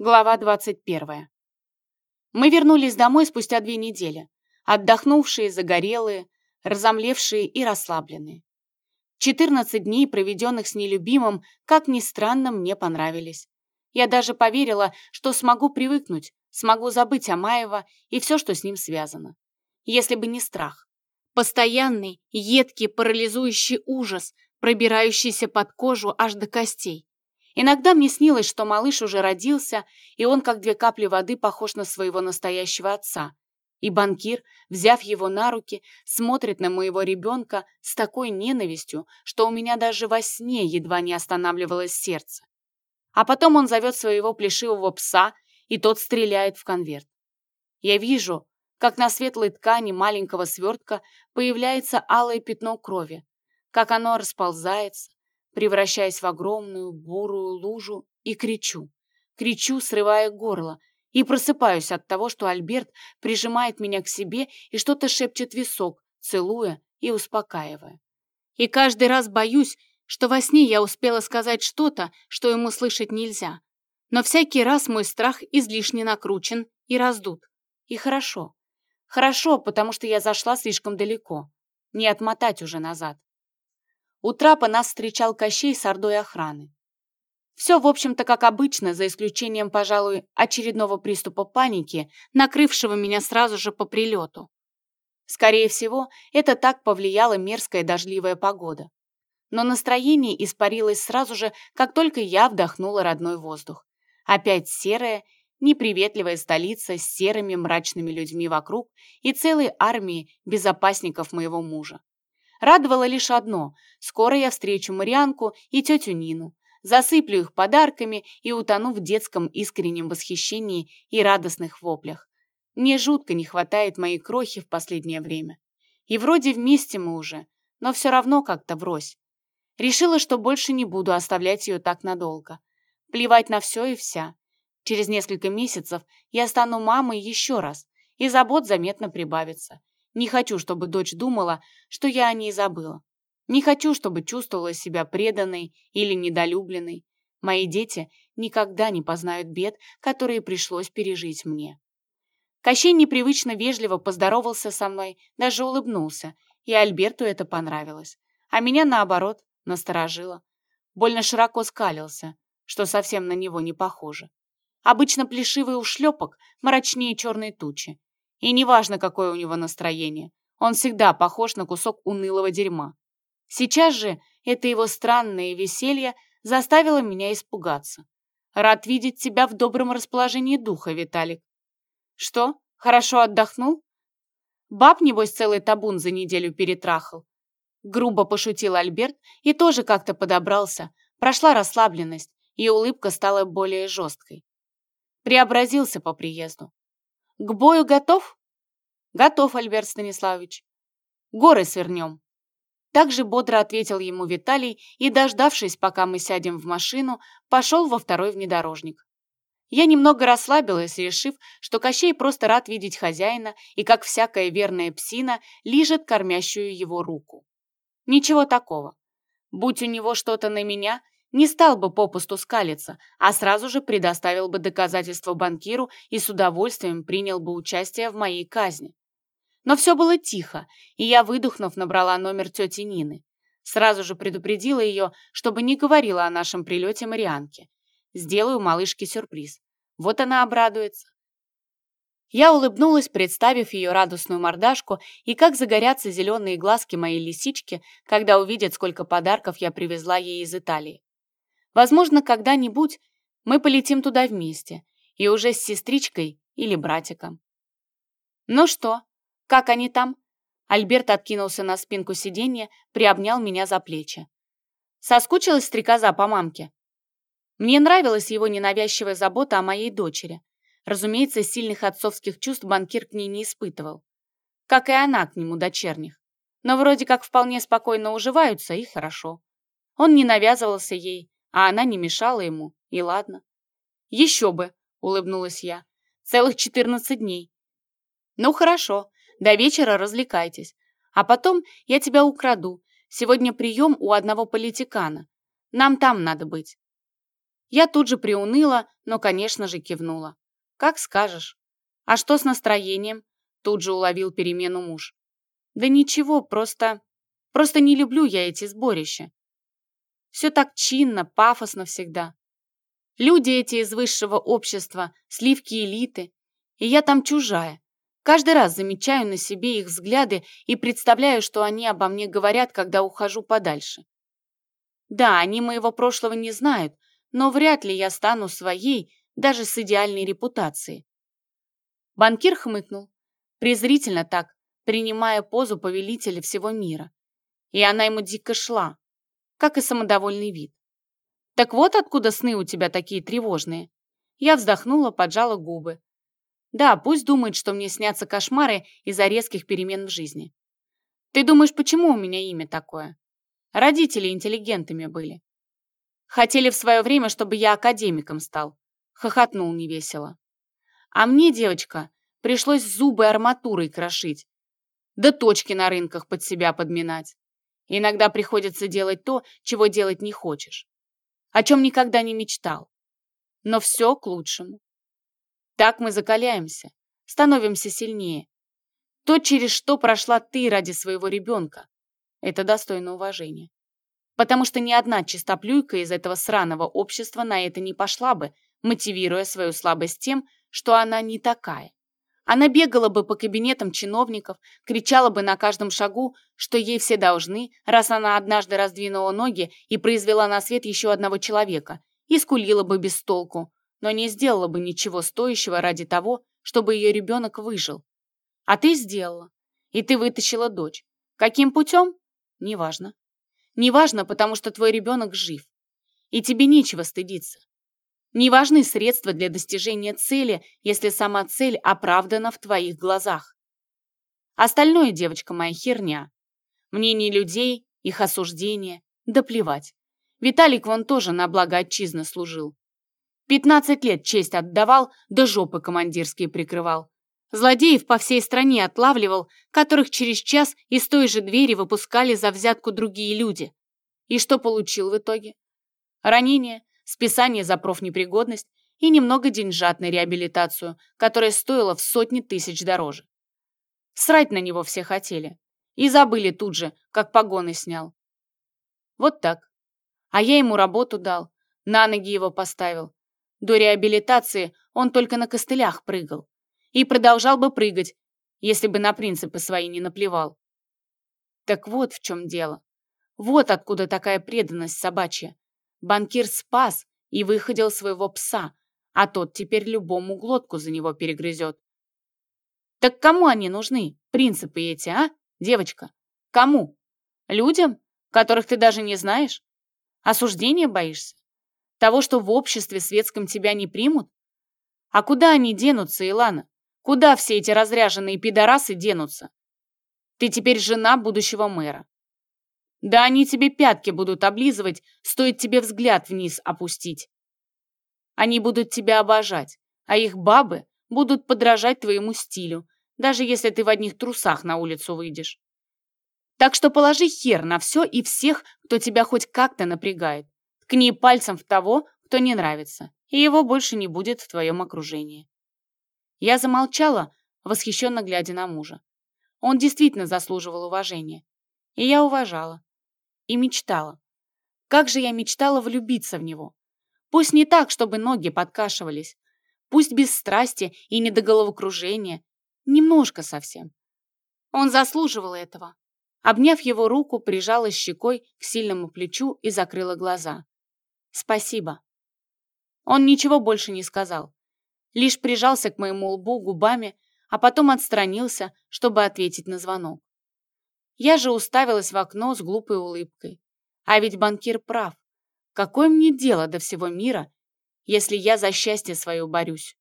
Глава 21. Мы вернулись домой спустя две недели, отдохнувшие, загорелые, разомлевшие и расслабленные. 14 дней, проведенных с нелюбимым, как ни странно, мне понравились. Я даже поверила, что смогу привыкнуть, смогу забыть о Маева и все, что с ним связано. Если бы не страх. Постоянный, едкий, парализующий ужас, пробирающийся под кожу аж до костей. Иногда мне снилось, что малыш уже родился, и он, как две капли воды, похож на своего настоящего отца. И банкир, взяв его на руки, смотрит на моего ребенка с такой ненавистью, что у меня даже во сне едва не останавливалось сердце. А потом он зовет своего плешивого пса, и тот стреляет в конверт. Я вижу, как на светлой ткани маленького свертка появляется алое пятно крови, как оно расползается, превращаясь в огромную бурую лужу, и кричу. Кричу, срывая горло, и просыпаюсь от того, что Альберт прижимает меня к себе и что-то шепчет висок, целуя и успокаивая. И каждый раз боюсь, что во сне я успела сказать что-то, что ему слышать нельзя. Но всякий раз мой страх излишне накручен и раздут. И хорошо. Хорошо, потому что я зашла слишком далеко. Не отмотать уже назад. У трапа нас встречал Кощей с ордой охраны. Все, в общем-то, как обычно, за исключением, пожалуй, очередного приступа паники, накрывшего меня сразу же по прилету. Скорее всего, это так повлияла мерзкая дождливая погода. Но настроение испарилось сразу же, как только я вдохнула родной воздух. Опять серая, неприветливая столица с серыми мрачными людьми вокруг и целой армией безопасников моего мужа. Радовало лишь одно – скоро я встречу Марианку и тетю Нину, засыплю их подарками и утону в детском искреннем восхищении и радостных воплях. Мне жутко не хватает моей крохи в последнее время. И вроде вместе мы уже, но все равно как-то врозь. Решила, что больше не буду оставлять ее так надолго. Плевать на все и вся. Через несколько месяцев я стану мамой еще раз, и забот заметно прибавится. Не хочу, чтобы дочь думала, что я о ней забыла. Не хочу, чтобы чувствовала себя преданной или недолюбленной. Мои дети никогда не познают бед, которые пришлось пережить мне. Кощей непривычно вежливо поздоровался со мной, даже улыбнулся, и Альберту это понравилось. А меня, наоборот, насторожило. Больно широко скалился, что совсем на него не похоже. Обычно плешивый ушлепок мрачнее черной тучи. И неважно, какое у него настроение, он всегда похож на кусок унылого дерьма. Сейчас же это его странное веселье заставило меня испугаться. Рад видеть тебя в добром расположении духа, Виталик. Что, хорошо отдохнул? Баб, небось, целый табун за неделю перетрахал. Грубо пошутил Альберт и тоже как-то подобрался. Прошла расслабленность, и улыбка стала более жесткой. Преобразился по приезду. К бою готов? Готов, Альберт Станиславович. Горы свернем. Также бодро ответил ему Виталий и, дождавшись, пока мы сядем в машину, пошел во второй внедорожник. Я немного расслабилась, решив, что Кощей просто рад видеть хозяина и, как всякая верная псина, лижет кормящую его руку. Ничего такого. Будь у него что-то на меня, не стал бы попусту скалиться, а сразу же предоставил бы доказательства банкиру и с удовольствием принял бы участие в моей казни. Но все было тихо, и я, выдохнув, набрала номер тети Нины. Сразу же предупредила ее, чтобы не говорила о нашем прилете Марианке. Сделаю малышке сюрприз. Вот она обрадуется. Я улыбнулась, представив ее радостную мордашку и как загорятся зеленые глазки моей лисички, когда увидят, сколько подарков я привезла ей из Италии. Возможно, когда-нибудь мы полетим туда вместе, и уже с сестричкой или братиком. Ну что, как они там? Альберт откинулся на спинку сиденья, приобнял меня за плечи. Соскучилась стрекоза по мамке? Мне нравилась его ненавязчивая забота о моей дочери. Разумеется, сильных отцовских чувств банкир к ней не испытывал. Как и она к нему дочерних. Но вроде как вполне спокойно уживаются, и хорошо. Он не навязывался ей, а она не мешала ему, и ладно. «Еще бы!» — улыбнулась я. «Целых четырнадцать дней». «Ну хорошо, до вечера развлекайтесь. А потом я тебя украду. Сегодня прием у одного политикана. Нам там надо быть». Я тут же приуныла, но, конечно же, кивнула. «Как скажешь». «А что с настроением?» Тут же уловил перемену муж. «Да ничего, просто... Просто не люблю я эти сборища. Все так чинно, пафосно всегда. Люди эти из высшего общества, сливки элиты, и я там чужая. Каждый раз замечаю на себе их взгляды и представляю, что они обо мне говорят, когда ухожу подальше. Да, они моего прошлого не знают, но вряд ли я стану своей, даже с идеальной репутацией. Банкир хмыкнул, презрительно так, принимая позу повелителя всего мира. И она ему дико шла, как и самодовольный вид. «Так вот откуда сны у тебя такие тревожные?» Я вздохнула, поджала губы. Да, пусть думает, что мне снятся кошмары из-за резких перемен в жизни. Ты думаешь, почему у меня имя такое? Родители интеллигентами были. Хотели в свое время, чтобы я академиком стал. Хохотнул невесело. А мне, девочка, пришлось зубы арматурой крошить. Да точки на рынках под себя подминать. Иногда приходится делать то, чего делать не хочешь. О чем никогда не мечтал. Но все к лучшему. Так мы закаляемся, становимся сильнее. То, через что прошла ты ради своего ребенка, это достойно уважения. Потому что ни одна чистоплюйка из этого сраного общества на это не пошла бы, мотивируя свою слабость тем, что она не такая. Она бегала бы по кабинетам чиновников, кричала бы на каждом шагу, что ей все должны, раз она однажды раздвинула ноги и произвела на свет еще одного человека, и скулила бы без толку, но не сделала бы ничего стоящего ради того, чтобы ее ребенок выжил. А ты сделала. И ты вытащила дочь. Каким путем? Неважно. Неважно, потому что твой ребенок жив. И тебе нечего стыдиться. Не важны средства для достижения цели, если сама цель оправдана в твоих глазах. Остальное, девочка моя, херня. Мнение людей, их осуждение, да плевать. Виталик вон тоже на благо отчизны служил. Пятнадцать лет честь отдавал, да жопы командирские прикрывал. Злодеев по всей стране отлавливал, которых через час из той же двери выпускали за взятку другие люди. И что получил в итоге? Ранение, списание за профнепригодность и немного деньжат на реабилитацию, которая стоила в сотни тысяч дороже. Срать на него все хотели. И забыли тут же, как погоны снял. Вот так. А я ему работу дал, на ноги его поставил, до реабилитации он только на костылях прыгал. И продолжал бы прыгать, если бы на принципы свои не наплевал. Так вот в чем дело. Вот откуда такая преданность собачья. Банкир спас и выходил своего пса, а тот теперь любому глотку за него перегрызет. Так кому они нужны, принципы эти, а, девочка? Кому? Людям, которых ты даже не знаешь? Осуждения боишься? Того, что в обществе светском тебя не примут? А куда они денутся, Илана? Куда все эти разряженные пидорасы денутся? Ты теперь жена будущего мэра. Да они тебе пятки будут облизывать, стоит тебе взгляд вниз опустить. Они будут тебя обожать, а их бабы будут подражать твоему стилю, даже если ты в одних трусах на улицу выйдешь. Так что положи хер на все и всех, кто тебя хоть как-то напрягает. Ткни пальцем в того, кто не нравится, и его больше не будет в твоем окружении. Я замолчала, восхищенно глядя на мужа. Он действительно заслуживал уважения. И я уважала. И мечтала. Как же я мечтала влюбиться в него. Пусть не так, чтобы ноги подкашивались. Пусть без страсти и не до головокружения. Немножко совсем. Он заслуживал этого. Обняв его руку, прижала щекой к сильному плечу и закрыла глаза. «Спасибо». Он ничего больше не сказал, лишь прижался к моему лбу губами, а потом отстранился, чтобы ответить на звонок. Я же уставилась в окно с глупой улыбкой. А ведь банкир прав. Какое мне дело до всего мира, если я за счастье свое борюсь?